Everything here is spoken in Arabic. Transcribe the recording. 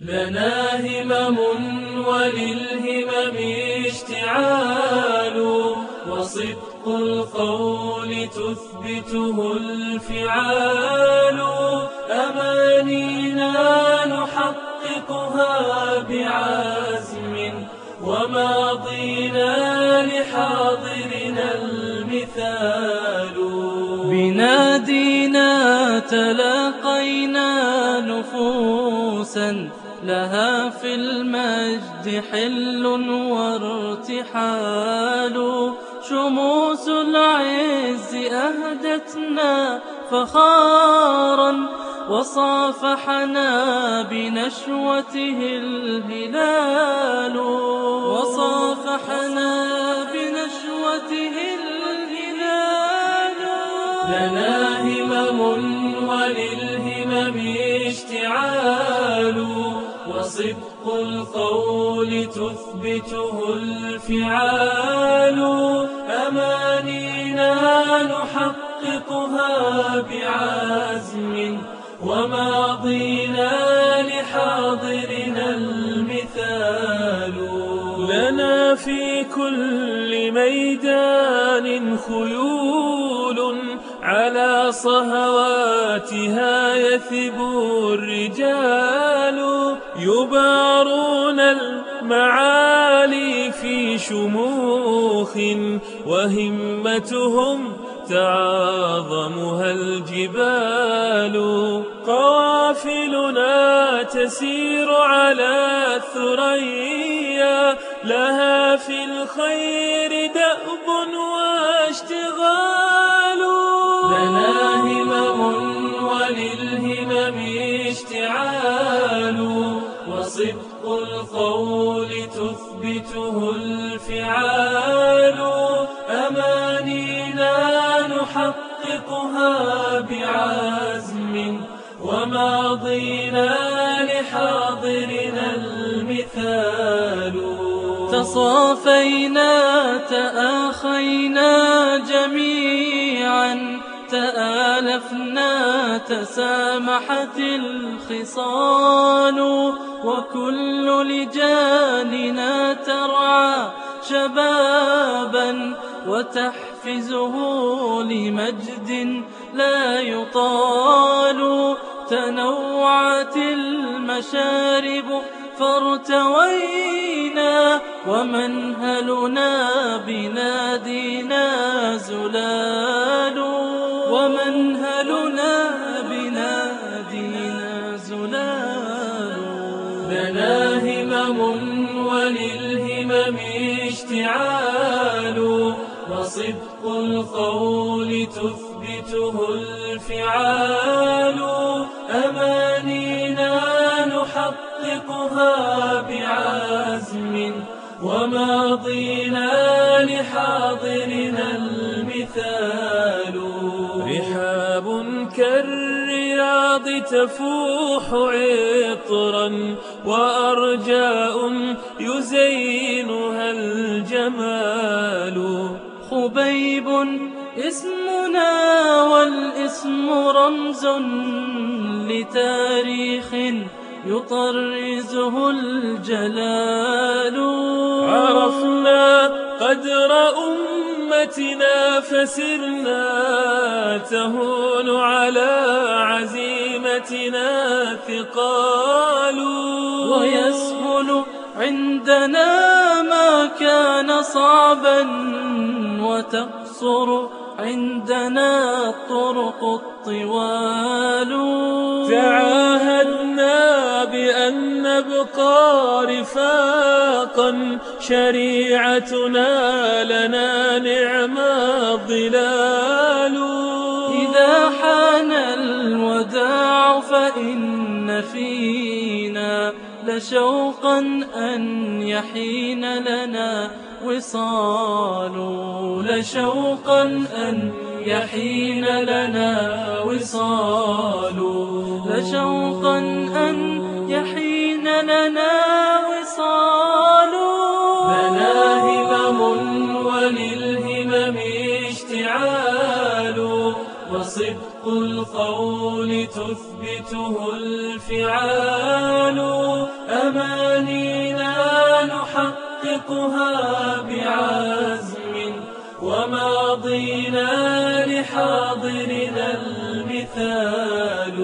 لنا همم وللهمم اشتعال وصدق القول تثبته الفعال. أمانينا نحققها بعزم وماضينا لحاضرنا المثال. بنادينا تلاقينا لها في المجد حل وارتحال. شموس العز أهدتنا فخارا وصافحنا بنشوته الهلال. وصافحنا بنشوته الهلال. لنا همم وللهمم اشتعال. وصدق القول تثبته الفعال أمانينا نحققها بعزم وماضينا لحاضرنا المثال لنا في كل ميدان خيول على صهواتها يثب الرجال يبارون المعالي في شموخ وهمتهم تعاظمها الجبال. قوافلنا تسير على الثريا لها في الخير دأب القول تثبته الفعال أمانينا نحققها بعزم وماضينا لحاضرنا المثال تصافينا تآخينا جميعا تآلفنا تسامحت الخصال وكل لجاننا ترعى شبابا وتحفزه لمجد لا يطال. تنوعت المشارب فارتوينا ومنهلنا بنادينا زلال. ومنهلنا وللهمم اشتعال وصدق القول تثبته الفعال أمانينا نحققها بعزم وماضينا لحاضرنا المثال رحاب كالرياض تفوح عطرا وأرجاء يزينها الجمال. خبيب اسمنا والاسم رمز لتاريخ يطرزه الجلال. عرفنا قدر أمتنا فسرنا تهون على عزيمتنا ثقال ويسهل عندنا ما كان صعبا وتقصر عندنا الطرق الطوال. تعاهدنا بأن نبقى رفاقا. شريعتنا لنا نعم الظلال إذا الوداع فإن فينا لشوقا أن يحين لنا وصال لشوقا أن يحين لنا وصال لشوقا أن يحين لنا القول تثبته الفعال. أمانينا نحققها بعزم وماضينا لحاضرنا المثال.